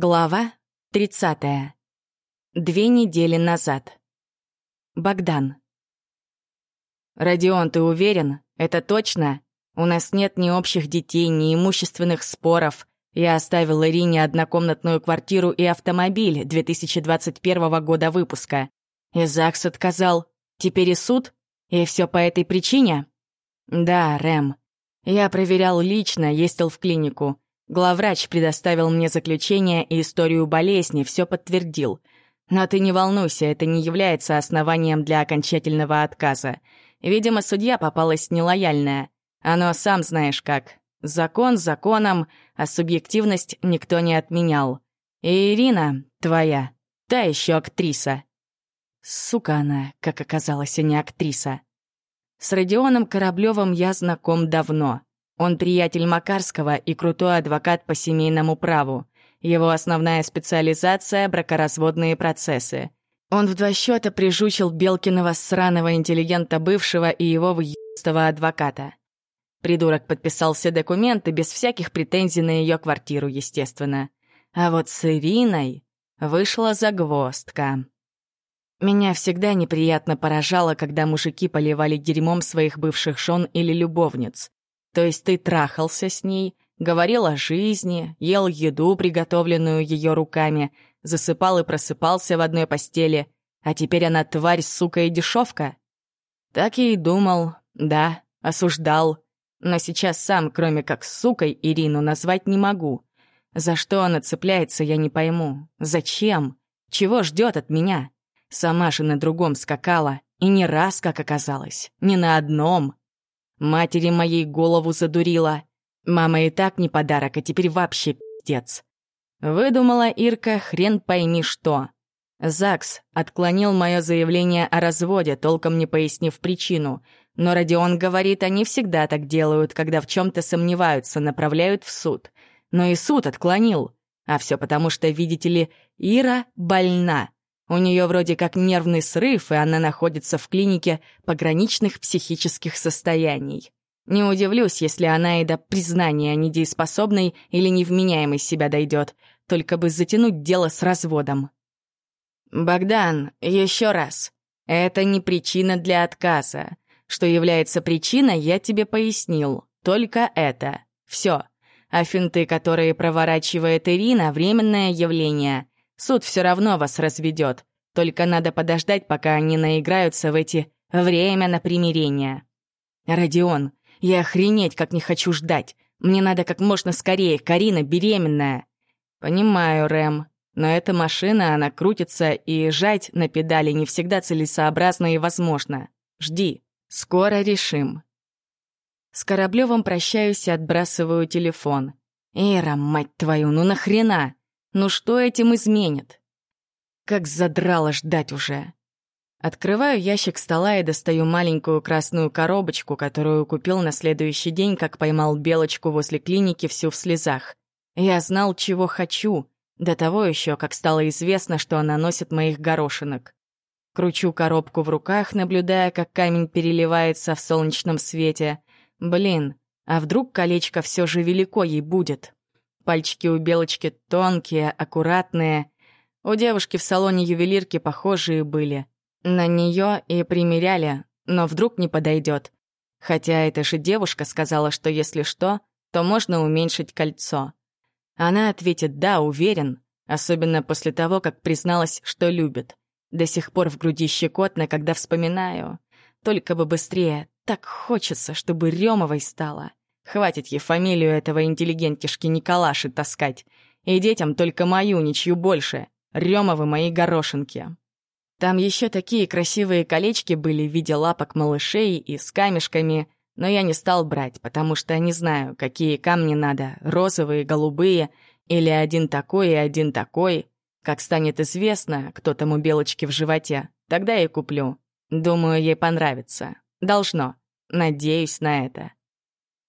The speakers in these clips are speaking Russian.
Глава 30. Две недели назад. Богдан. «Родион, ты уверен? Это точно? У нас нет ни общих детей, ни имущественных споров. Я оставил Ирине однокомнатную квартиру и автомобиль 2021 года выпуска. И ЗАГС отказал. Теперь и суд? И все по этой причине?» «Да, Рэм. Я проверял лично, ездил в клинику. Главврач предоставил мне заключение и историю болезни, все подтвердил. Но ты не волнуйся, это не является основанием для окончательного отказа. Видимо, судья попалась нелояльная. Оно сам знаешь как. Закон законом, а субъективность никто не отменял. И Ирина, твоя, та еще актриса. Сука она, как оказалось, а не актриса. С Родионом Кораблевым я знаком давно. Он приятель Макарского и крутой адвокат по семейному праву. Его основная специализация — бракоразводные процессы. Он в два счета прижучил Белкиного сраного интеллигента бывшего и его въебстого адвоката. Придурок подписал все документы без всяких претензий на ее квартиру, естественно. А вот с Ириной вышла загвоздка. Меня всегда неприятно поражало, когда мужики поливали дерьмом своих бывших жен или любовниц. То есть ты трахался с ней, говорил о жизни, ел еду, приготовленную ее руками, засыпал и просыпался в одной постели, а теперь она тварь, сука и дешевка? Так я и думал, да, осуждал. Но сейчас сам, кроме как сукой, Ирину назвать не могу. За что она цепляется, я не пойму. Зачем? Чего ждет от меня? Сама же на другом скакала, и не раз, как оказалось, не на одном. Матери моей голову задурила. Мама и так не подарок, а теперь вообще пиздец. Выдумала Ирка хрен пойми что. ЗАГС отклонил мое заявление о разводе, толком не пояснив причину. Но Родион говорит, они всегда так делают, когда в чем-то сомневаются, направляют в суд. Но и суд отклонил. А все потому, что, видите ли, Ира больна. У нее вроде как нервный срыв, и она находится в клинике пограничных психических состояний. Не удивлюсь, если она и до признания недееспособной или невменяемой себя дойдет, только бы затянуть дело с разводом. «Богдан, еще раз. Это не причина для отказа. Что является причиной, я тебе пояснил. Только это. Все. А финты, которые проворачивает Ирина, — временное явление. Суд все равно вас разведет. Только надо подождать, пока они наиграются в эти «время на примирение». «Родион, я охренеть как не хочу ждать. Мне надо как можно скорее, Карина беременная». «Понимаю, Рэм, но эта машина, она крутится, и жать на педали не всегда целесообразно и возможно. Жди, скоро решим». С Кораблёвым прощаюсь и отбрасываю телефон. «Ира, мать твою, ну нахрена?» Ну что этим изменит? Как задрало ждать уже. Открываю ящик стола и достаю маленькую красную коробочку, которую купил на следующий день, как поймал белочку возле клиники всю в слезах. Я знал, чего хочу, до того еще, как стало известно, что она носит моих горошинок. Кручу коробку в руках, наблюдая, как камень переливается в солнечном свете. Блин, а вдруг колечко все же велико ей будет? Пальчики у Белочки тонкие, аккуратные. У девушки в салоне ювелирки похожие были. На нее и примеряли, но вдруг не подойдет. Хотя эта же девушка сказала, что если что, то можно уменьшить кольцо. Она ответит «да, уверен», особенно после того, как призналась, что любит. До сих пор в груди щекотно, когда вспоминаю. Только бы быстрее, так хочется, чтобы Рёмовой стала. Хватит ей фамилию этого интеллигентишки Николаши таскать. И детям только мою, ничью больше. Рёмовы мои горошинки. Там еще такие красивые колечки были в виде лапок малышей и с камешками, но я не стал брать, потому что не знаю, какие камни надо, розовые, голубые, или один такой и один такой. Как станет известно, кто там у белочки в животе, тогда я куплю. Думаю, ей понравится. Должно. Надеюсь на это.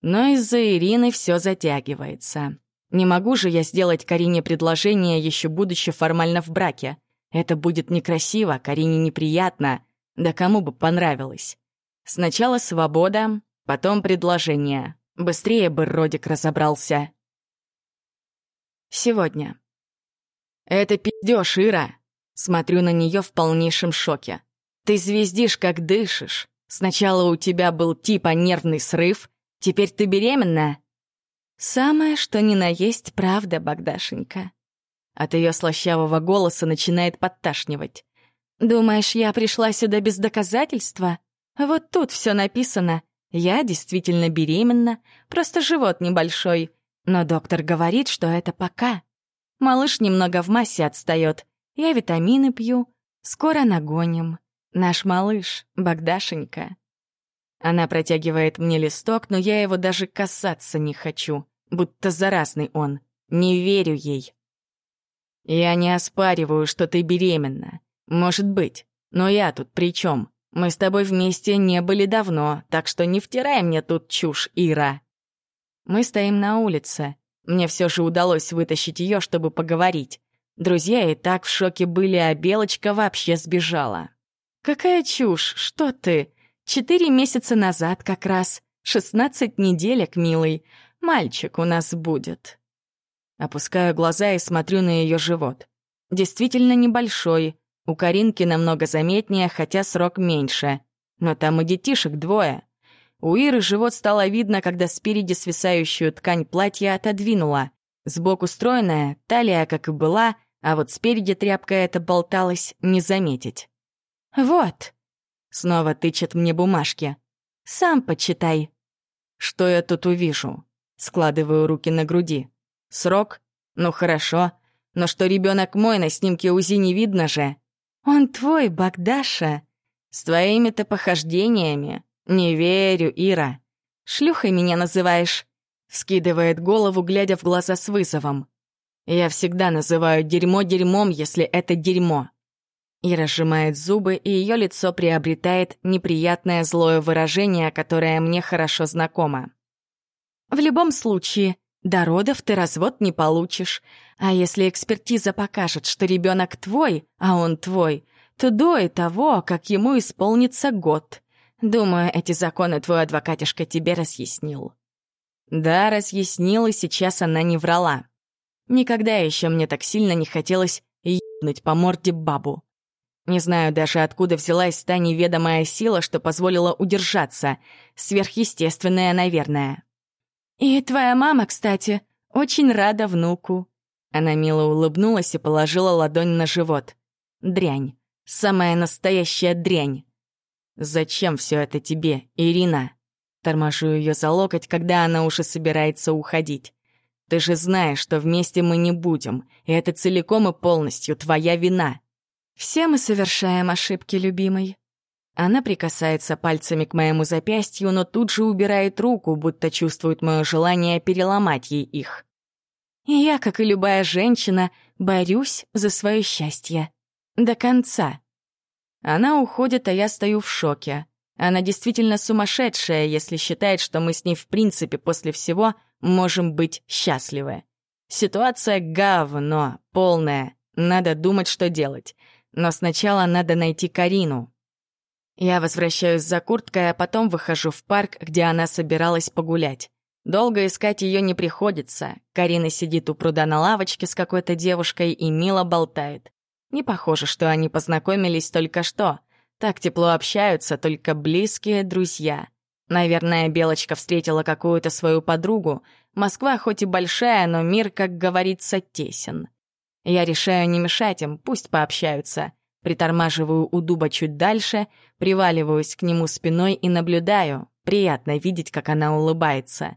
Но из-за Ирины все затягивается. Не могу же я сделать Карине предложение, еще будучи формально в браке. Это будет некрасиво, Карине неприятно. Да кому бы понравилось. Сначала свобода, потом предложение. Быстрее бы Родик разобрался. Сегодня. «Это пиздёж, Ира!» Смотрю на неё в полнейшем шоке. «Ты звездишь, как дышишь. Сначала у тебя был типа нервный срыв, теперь ты беременна?» «Самое, что ни на есть, правда, Богдашенька». От её слащавого голоса начинает подташнивать. «Думаешь, я пришла сюда без доказательства? Вот тут всё написано. Я действительно беременна, просто живот небольшой. Но доктор говорит, что это пока. Малыш немного в массе отстает. Я витамины пью. Скоро нагоним. Наш малыш, Богдашенька. Она протягивает мне листок, но я его даже касаться не хочу. Будто заразный он. Не верю ей. Я не оспариваю, что ты беременна. Может быть. Но я тут при чем? Мы с тобой вместе не были давно, так что не втирай мне тут чушь, Ира. Мы стоим на улице. Мне все же удалось вытащить ее, чтобы поговорить. Друзья и так в шоке были, а Белочка вообще сбежала. «Какая чушь! Что ты? Четыре месяца назад как раз. Шестнадцать неделек, милый. Мальчик у нас будет». Опускаю глаза и смотрю на ее живот. Действительно небольшой. У Каринки намного заметнее, хотя срок меньше. Но там и детишек двое. У Иры живот стало видно, когда спереди свисающую ткань платья отодвинула. Сбоку стройная, талия, как и была, а вот спереди тряпка эта болталась, не заметить. «Вот!» — снова тычет мне бумажки. «Сам почитай». «Что я тут увижу?» Складываю руки на груди. «Срок? Ну хорошо. Но что ребенок мой, на снимке УЗИ не видно же». «Он твой, Богдаша». «С твоими-то похождениями. «Не верю, Ира. Шлюхой меня называешь?» Вскидывает голову, глядя в глаза с вызовом. «Я всегда называю дерьмо дерьмом, если это дерьмо». Ира сжимает зубы, и ее лицо приобретает неприятное злое выражение, которое мне хорошо знакомо. «В любом случае, до родов ты развод не получишь. А если экспертиза покажет, что ребенок твой, а он твой, то до того, как ему исполнится год. Думаю, эти законы твой адвокатишка тебе разъяснил». Да, разъяснил, и сейчас она не врала. Никогда еще мне так сильно не хотелось ебнуть по морде бабу. Не знаю даже, откуда взялась та неведомая сила, что позволила удержаться. Сверхъестественная, наверное. «И твоя мама, кстати, очень рада внуку». Она мило улыбнулась и положила ладонь на живот. «Дрянь. Самая настоящая дрянь. «Зачем все это тебе, Ирина?» Торможу ее за локоть, когда она уже собирается уходить. «Ты же знаешь, что вместе мы не будем, и это целиком и полностью твоя вина». «Все мы совершаем ошибки, любимый». Она прикасается пальцами к моему запястью, но тут же убирает руку, будто чувствует мое желание переломать ей их. И я, как и любая женщина, борюсь за свое счастье. До конца. Она уходит, а я стою в шоке. Она действительно сумасшедшая, если считает, что мы с ней в принципе после всего можем быть счастливы. Ситуация говно, полная. Надо думать, что делать. Но сначала надо найти Карину. Я возвращаюсь за курткой, а потом выхожу в парк, где она собиралась погулять. Долго искать ее не приходится. Карина сидит у пруда на лавочке с какой-то девушкой и мило болтает. Не похоже, что они познакомились только что. Так тепло общаются только близкие друзья. Наверное, Белочка встретила какую-то свою подругу. Москва хоть и большая, но мир, как говорится, тесен. Я решаю не мешать им, пусть пообщаются. Притормаживаю у дуба чуть дальше, приваливаюсь к нему спиной и наблюдаю. Приятно видеть, как она улыбается.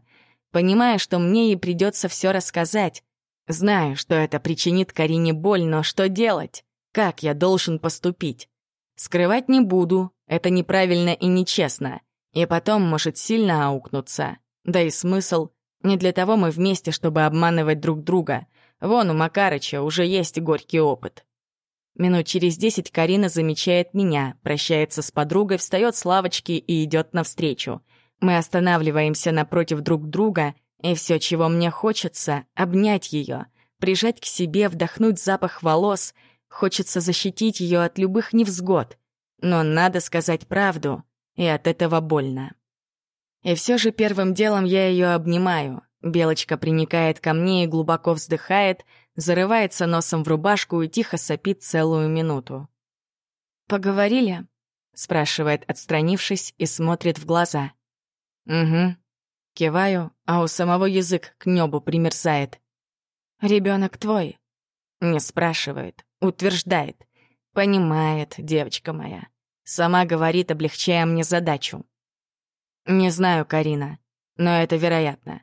Понимая, что мне ей придется все рассказать, Знаю, что это причинит Карине боль, но что делать? Как я должен поступить? Скрывать не буду, это неправильно и нечестно. И потом может сильно аукнуться. Да и смысл. Не для того мы вместе, чтобы обманывать друг друга. Вон у Макарыча уже есть горький опыт. Минут через десять Карина замечает меня, прощается с подругой, встает с лавочки и идет навстречу. Мы останавливаемся напротив друг друга, и все, чего мне хочется — обнять ее, прижать к себе, вдохнуть запах волос. Хочется защитить ее от любых невзгод. Но надо сказать правду, и от этого больно. И все же первым делом я ее обнимаю. Белочка приникает ко мне и глубоко вздыхает, зарывается носом в рубашку и тихо сопит целую минуту. «Поговорили?» — спрашивает, отстранившись, и смотрит в глаза. «Угу». Киваю, а у самого язык к небу примерзает. Ребенок твой?» Не спрашивает, утверждает. Понимает, девочка моя. Сама говорит, облегчая мне задачу. Не знаю, Карина, но это вероятно.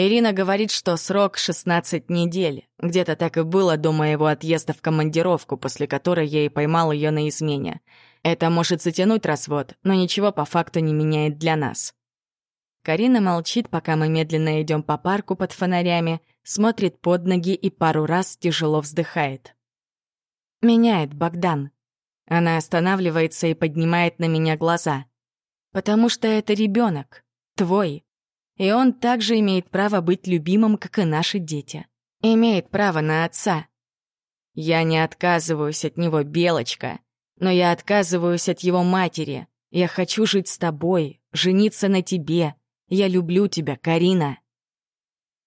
Ирина говорит, что срок 16 недель. Где-то так и было до моего отъезда в командировку, после которой я и поймал ее на измене. Это может затянуть развод, но ничего по факту не меняет для нас. Карина молчит, пока мы медленно идем по парку под фонарями, смотрит под ноги и пару раз тяжело вздыхает. «Меняет Богдан». Она останавливается и поднимает на меня глаза. «Потому что это ребенок, твой. И он также имеет право быть любимым, как и наши дети. Имеет право на отца. Я не отказываюсь от него, Белочка, но я отказываюсь от его матери. Я хочу жить с тобой, жениться на тебе. Я люблю тебя, Карина.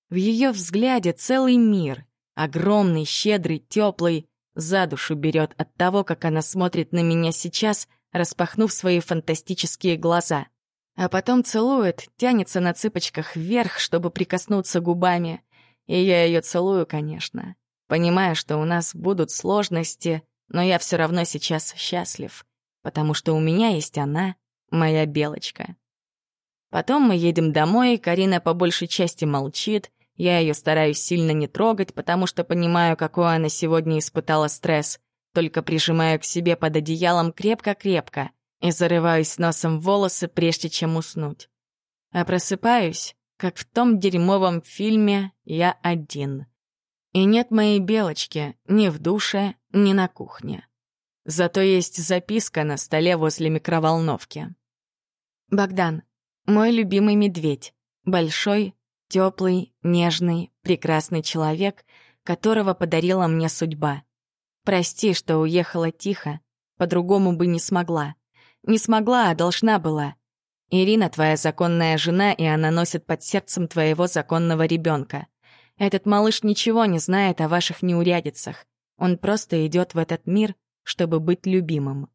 В ее взгляде целый мир, огромный, щедрый, теплый, за душу берет от того, как она смотрит на меня сейчас, распахнув свои фантастические глаза. А потом целует, тянется на цыпочках вверх, чтобы прикоснуться губами. И я ее целую, конечно. Понимаю, что у нас будут сложности, но я все равно сейчас счастлив, потому что у меня есть она, моя белочка. Потом мы едем домой, Карина по большей части молчит, я ее стараюсь сильно не трогать, потому что понимаю, какой она сегодня испытала стресс. Только прижимаю к себе под одеялом крепко-крепко и зарываюсь носом в волосы, прежде чем уснуть. А просыпаюсь, как в том дерьмовом фильме «Я один». И нет моей белочки ни в душе, ни на кухне. Зато есть записка на столе возле микроволновки. «Богдан, мой любимый медведь. Большой, Теплый, нежный, прекрасный человек, которого подарила мне судьба. Прости, что уехала тихо, по-другому бы не смогла. Не смогла, а должна была. Ирина твоя законная жена, и она носит под сердцем твоего законного ребенка. Этот малыш ничего не знает о ваших неурядицах. Он просто идет в этот мир, чтобы быть любимым.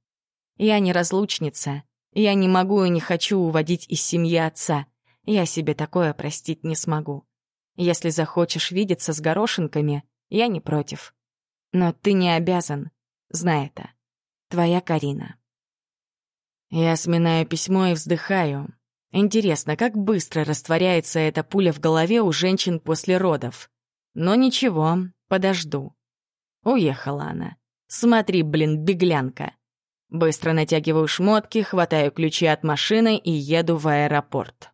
Я не разлучница. Я не могу и не хочу уводить из семьи отца. Я себе такое простить не смогу. Если захочешь видеться с горошинками, я не против. Но ты не обязан. Знай это. Твоя Карина. Я сминаю письмо и вздыхаю. Интересно, как быстро растворяется эта пуля в голове у женщин после родов. Но ничего, подожду. Уехала она. Смотри, блин, беглянка. Быстро натягиваю шмотки, хватаю ключи от машины и еду в аэропорт.